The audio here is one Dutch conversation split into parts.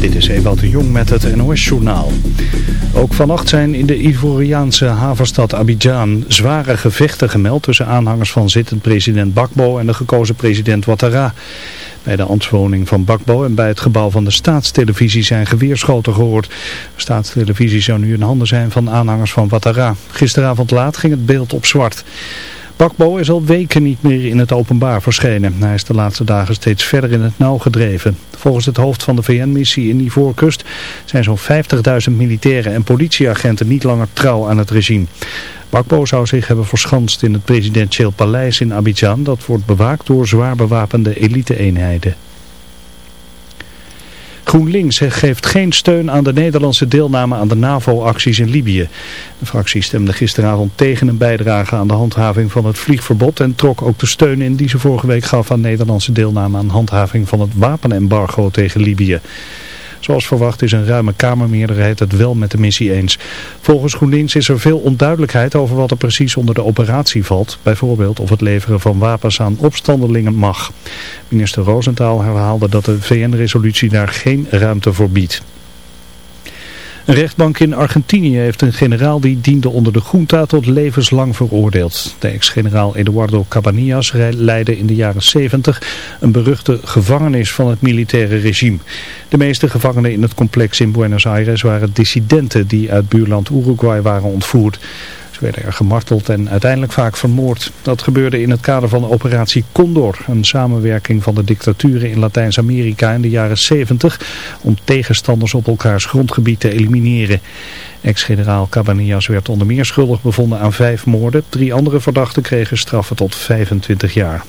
Dit is Ewald de Jong met het NOS-journaal. Ook vannacht zijn in de Ivoriaanse havenstad Abidjan zware gevechten gemeld tussen aanhangers van zittend president Bakbo en de gekozen president Ouattara. Bij de ambtswoning van Bakbo en bij het gebouw van de staatstelevisie zijn geweerschoten gehoord. De staatstelevisie zou nu in handen zijn van aanhangers van Ouattara. Gisteravond laat ging het beeld op zwart. Bakbo is al weken niet meer in het openbaar verschenen. Hij is de laatste dagen steeds verder in het nauw gedreven. Volgens het hoofd van de VN-missie in Ivoorkust zijn zo'n 50.000 militairen en politieagenten niet langer trouw aan het regime. Bakbo zou zich hebben verschanst in het presidentieel paleis in Abidjan. Dat wordt bewaakt door zwaar bewapende elite-eenheden. GroenLinks geeft geen steun aan de Nederlandse deelname aan de NAVO-acties in Libië. De fractie stemde gisteravond tegen een bijdrage aan de handhaving van het vliegverbod en trok ook de steun in die ze vorige week gaf aan Nederlandse deelname aan handhaving van het wapenembargo tegen Libië. Zoals verwacht is een ruime Kamermeerderheid het wel met de missie eens. Volgens GroenLinks is er veel onduidelijkheid over wat er precies onder de operatie valt. Bijvoorbeeld of het leveren van wapens aan opstandelingen mag. Minister Roosentaal herhaalde dat de VN-resolutie daar geen ruimte voor biedt. Een rechtbank in Argentinië heeft een generaal die diende onder de junta tot levenslang veroordeeld. De ex-generaal Eduardo Cabanillas leidde in de jaren 70 een beruchte gevangenis van het militaire regime. De meeste gevangenen in het complex in Buenos Aires waren dissidenten die uit buurland Uruguay waren ontvoerd werden er gemarteld en uiteindelijk vaak vermoord. Dat gebeurde in het kader van operatie Condor, een samenwerking van de dictaturen in Latijns-Amerika in de jaren 70 om tegenstanders op elkaars grondgebied te elimineren. Ex-generaal Cabanillas werd onder meer schuldig bevonden aan vijf moorden. Drie andere verdachten kregen straffen tot 25 jaar.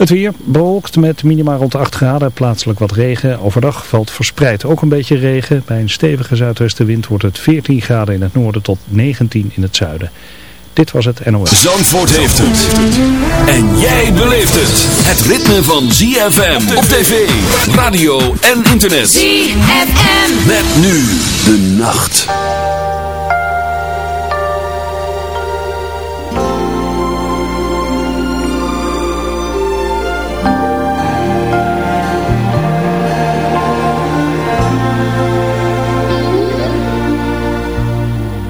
Het weer bewolkt met minimaal rond 8 graden, plaatselijk wat regen. Overdag valt verspreid ook een beetje regen. Bij een stevige zuidwestenwind wordt het 14 graden in het noorden tot 19 in het zuiden. Dit was het NOS. Zandvoort heeft het. En jij beleeft het. Het ritme van ZFM op tv, radio en internet. ZFM. Met nu de nacht.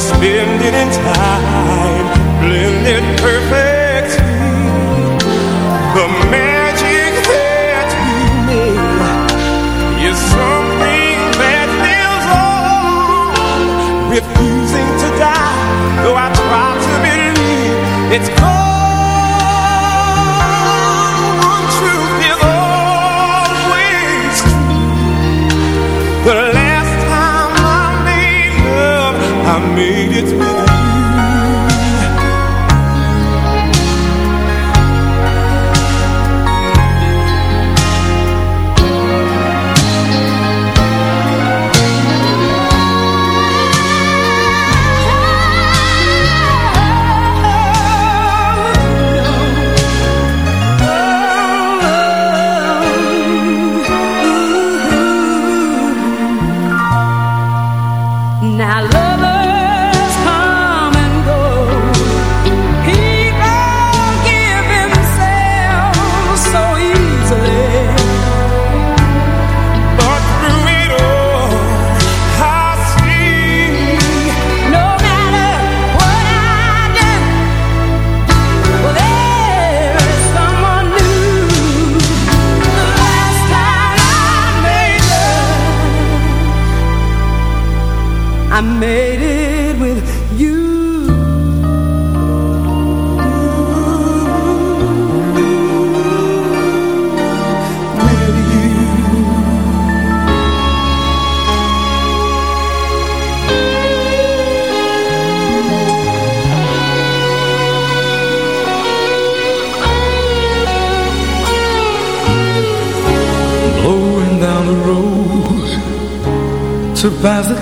Spending in time, blended perfect.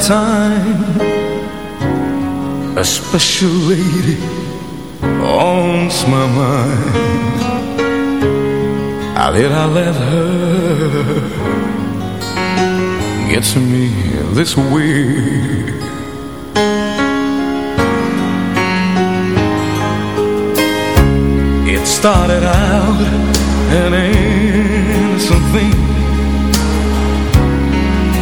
Time A special lady owns my mind. How did I let her Get to me this way It started out an innocent thing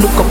look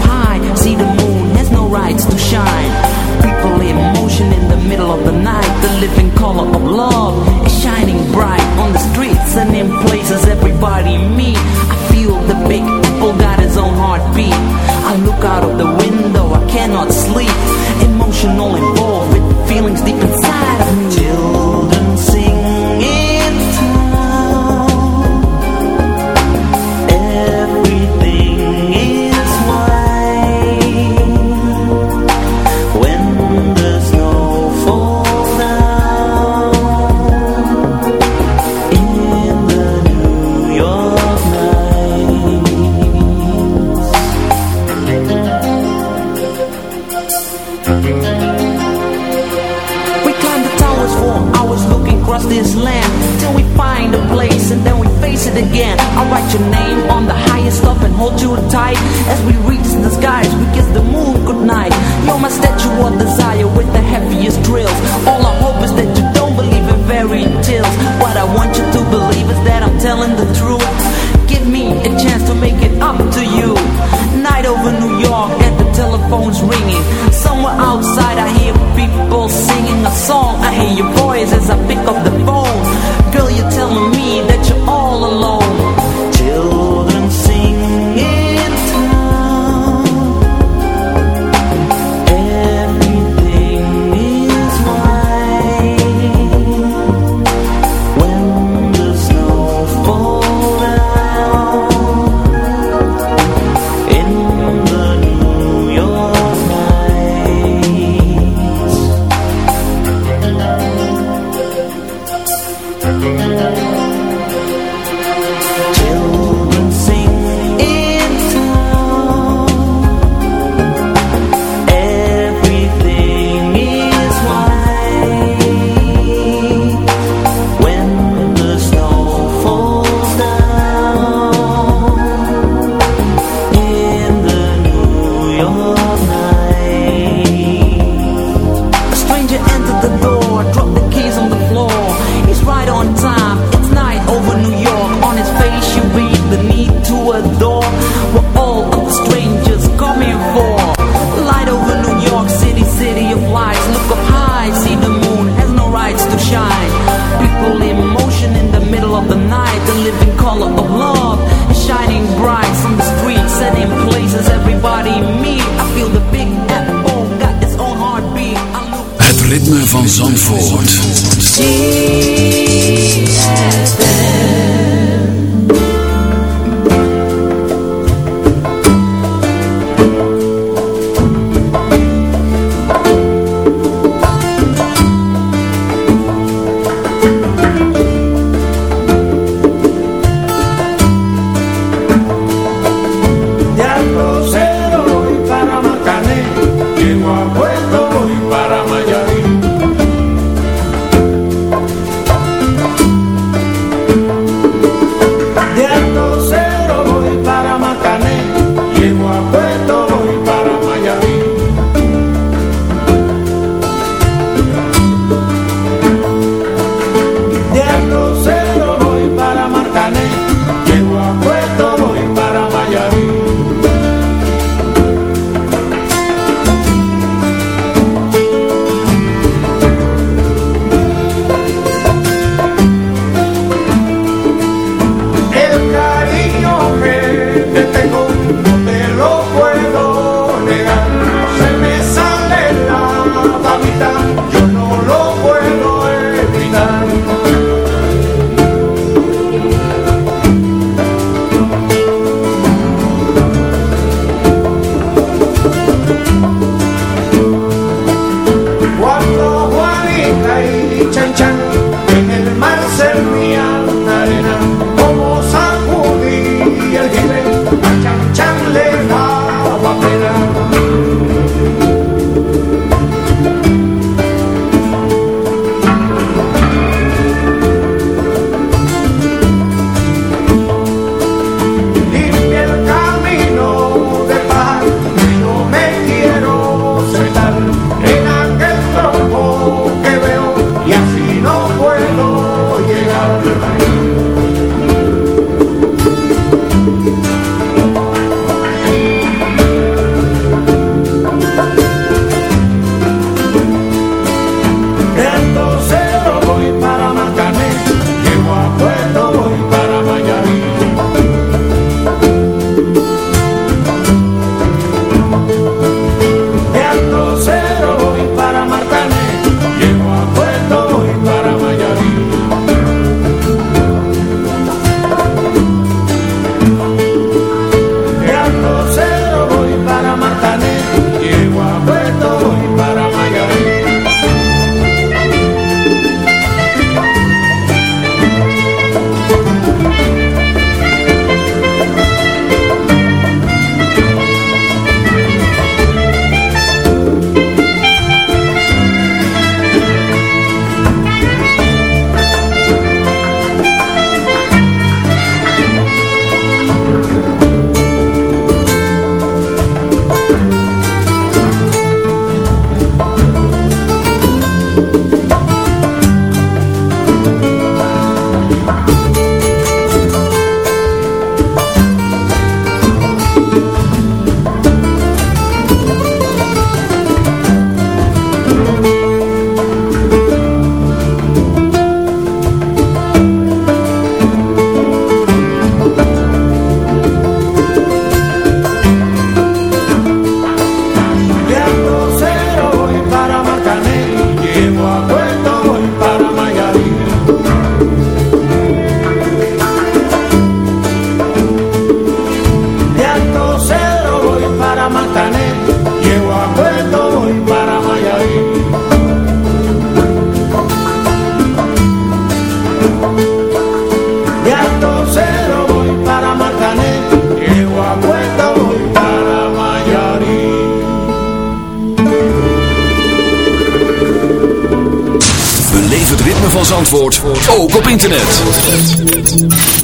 Zandvoort ook op internet.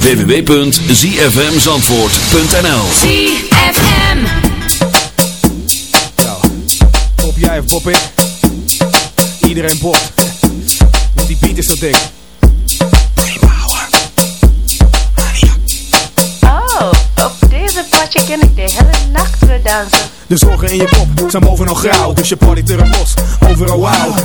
www.zfmzandvoort.nl ZFM. Nou, pop jij of pop ik? Iedereen popt. Want die beat is zo dik. Oh, op deze potje ken ik de hele nacht weer dansen. De zorgen in je kop zijn bovenal grauw, dus je partyt er een bos.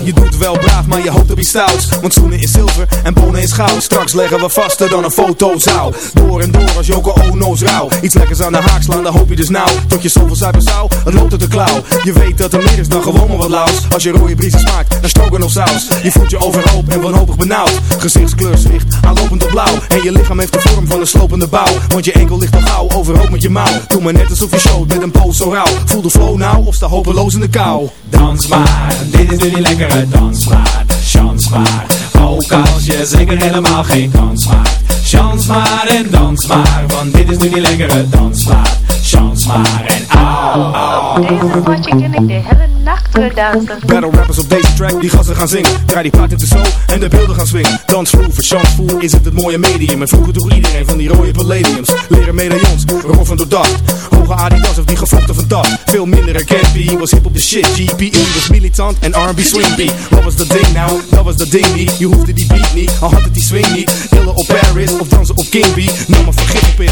Je doet wel braaf, maar je hoopt op iets stouts. Want zoenen is zilver en bonen is goud. Straks leggen we vaster dan een fotozaal. Door en door als Joko Ono's rauw. Iets lekkers aan de haak slaan, dan hoop je dus nou. Tot je zoveel zuiver zou, het loopt uit de klauw. Je weet dat er meer is dan gewoon maar wat laus. Als je rode briesen smaakt, dan stroken of saus. Je voelt je overhoop en wanhopig benauwd. Gezichtskleur zwicht, aanlopend op blauw. En je lichaam heeft de vorm van een slopende bouw. Want je enkel ligt al gauw, overhoop met je mouw. Doe maar net alsof je showt met een poos zo rauw. Voel de flow nou of sta hopeloos in de kou. Dans maar, dit is nu die lekkere dansmaat. Chans maar, ook als je zeker helemaal geen kans maakt. Maar en dans maar, want dit is nu die lekkere dansmaat. Chans maar en au, au. Deze potje ken ik de hele. Battle rappers op deze track, die gassen gaan zingen. Draai die plaat in de show en de beelden gaan swingen. Voor chansvoer is het het mooie medium. En vroeger droeg iedereen van die rode palladiums. Leren medaillons, roffen door dacht. Hoge Adidas of die gevlochten van dat. Veel minder herkend, was hip op de shit. GPE was militant en R&B swing beat. Wat was dat ding nou? Dat was dat ding niet. Je hoefde die beat niet, al had het die swing niet. Hillen op Paris of dansen op King B. Nam maar vergif op in.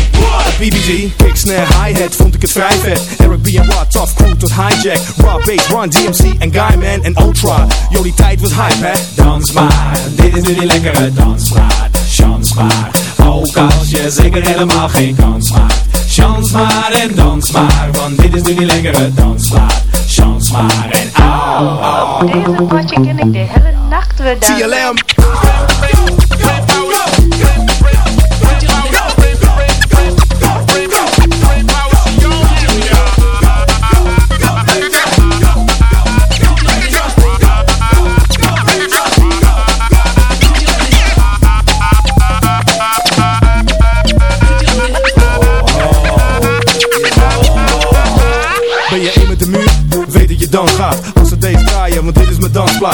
BBG, kick, snare, hi-hat, vond ik het vrij vet. Eric B en Rod, tough crew tot hijack. Raw bass, Run, DMC en Guyman en Ultra. Yo, die tijd was hype, hè? Dans maar, dit is nu die lekkere dansmaat. Chans maar, ook als je zeker helemaal geen kans maakt. Chans maar en dans maar, want dit is nu die lekkere dansmaat. Chans maar en au, au. Deze potje ken ik de hele nacht weer dansen.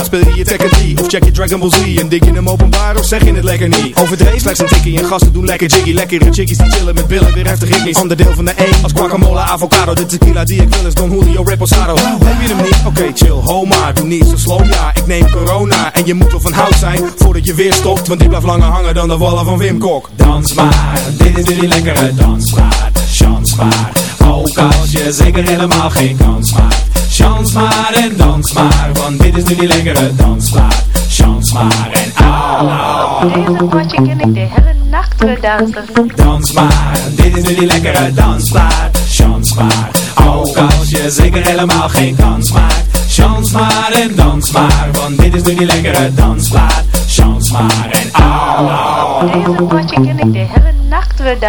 Speel je Tekken 3 of check je Dragon Ball Z En dik je hem openbaar of zeg je het lekker niet Overdreven slechts een tikkie en gasten doen lekker jiggy Lekkere chickies die chillen met billen, weer heftig hickeys Ander deel van de 1 als guacamole, avocado De tequila die ik wil is Don Julio Reposado Heb je hem niet? Oké chill, ho maar Doe niet zo slow, ja ik neem corona En je moet wel van hout zijn voordat je weer stopt Want die blijft langer hangen dan de wallen van Wim Kok Dans maar, dit is nu die lekkere dansmaat. Chans maar, ook als je zeker helemaal geen kans maakt. Chans maar en dans maar, want dit is nu die lekkere dansmaat. Chans maar en au, deze potje ken ik de hele nacht weer dansen. Dans maar, dit is nu die lekkere dansplaat. Chans maar, ook als je zeker helemaal geen kans maakt. Chans maar en dans maar, want dit is nu die lekkere dansplaat. Chans maar en au, au. Deze potje ken ik de hele nacht weer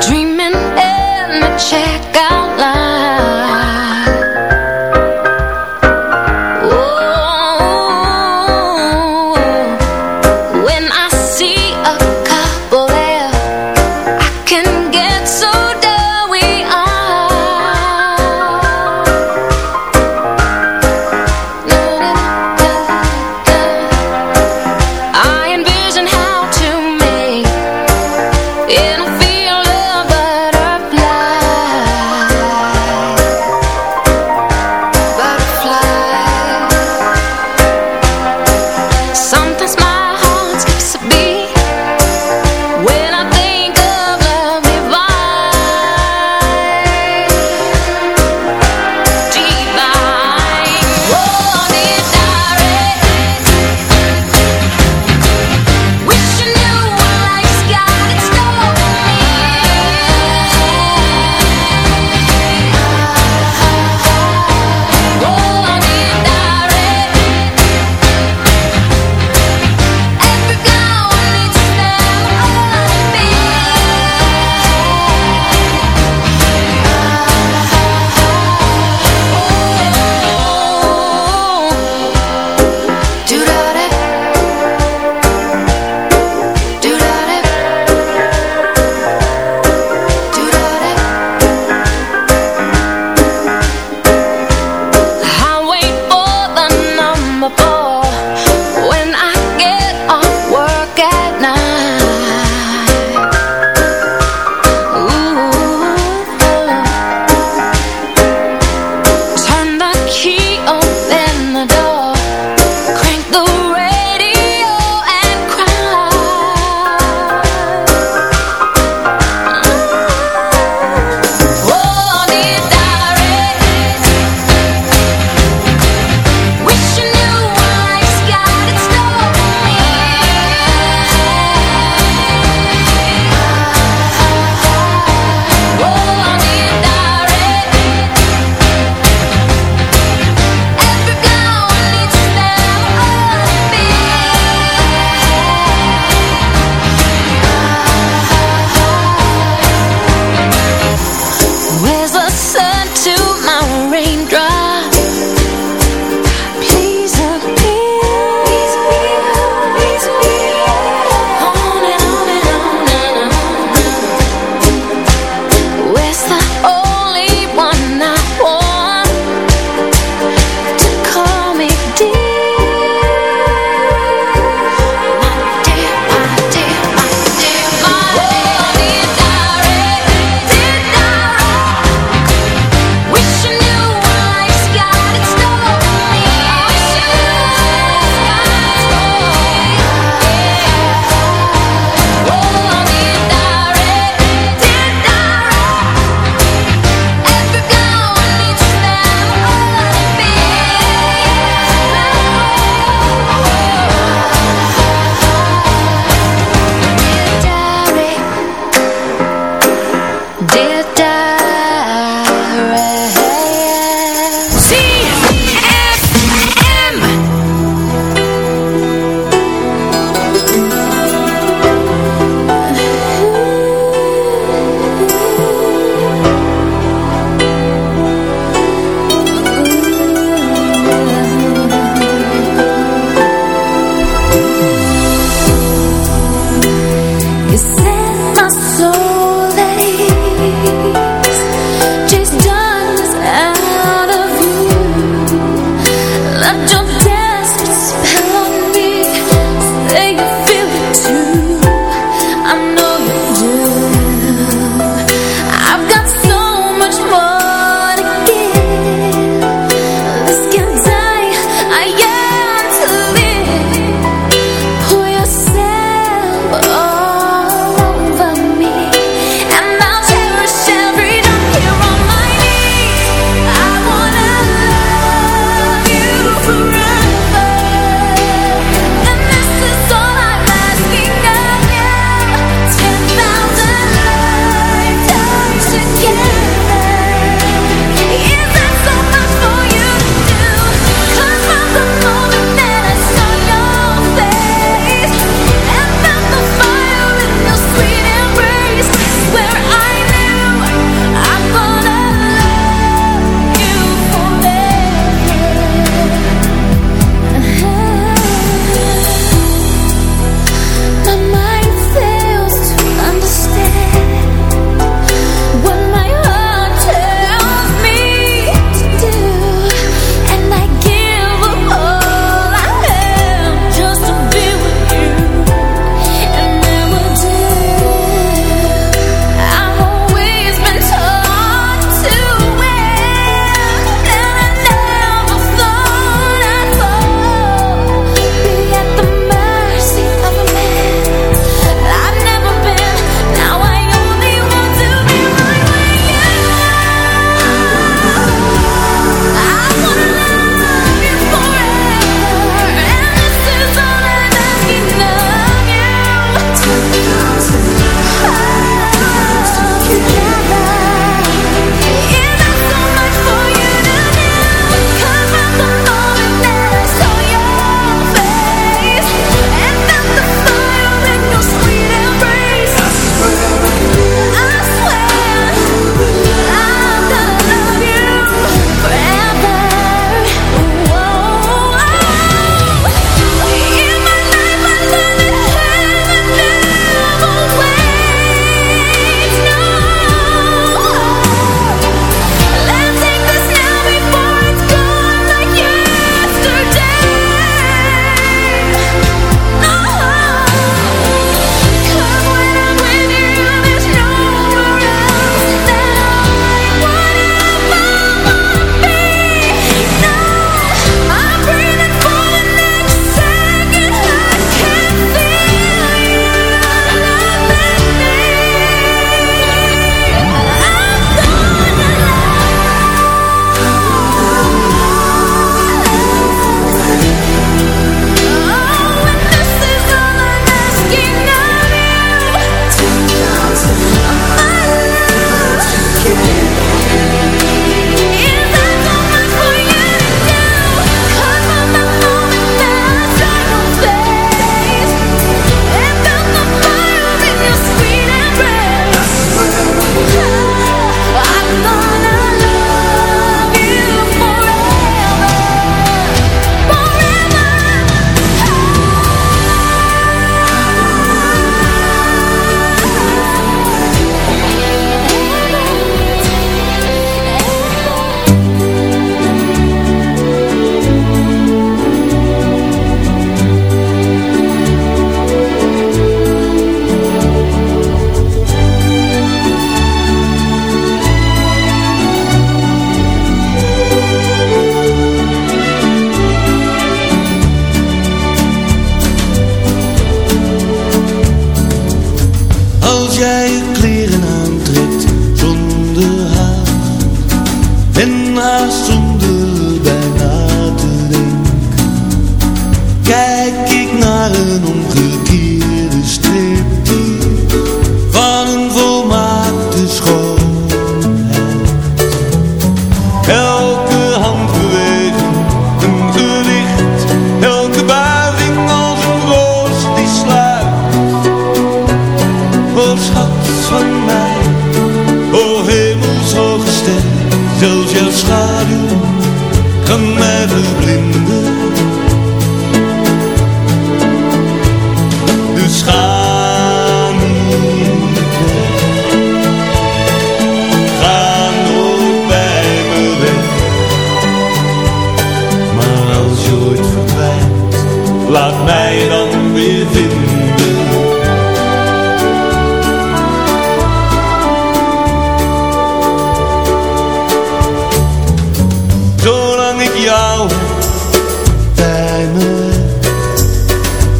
dreaming in the checkout line.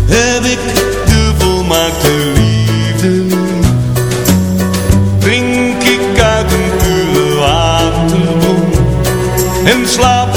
heb ik de volmaakte liefde. Drink ik uit een pure waterbron en slaap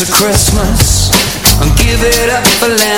Of Christmas. And give it up for Lent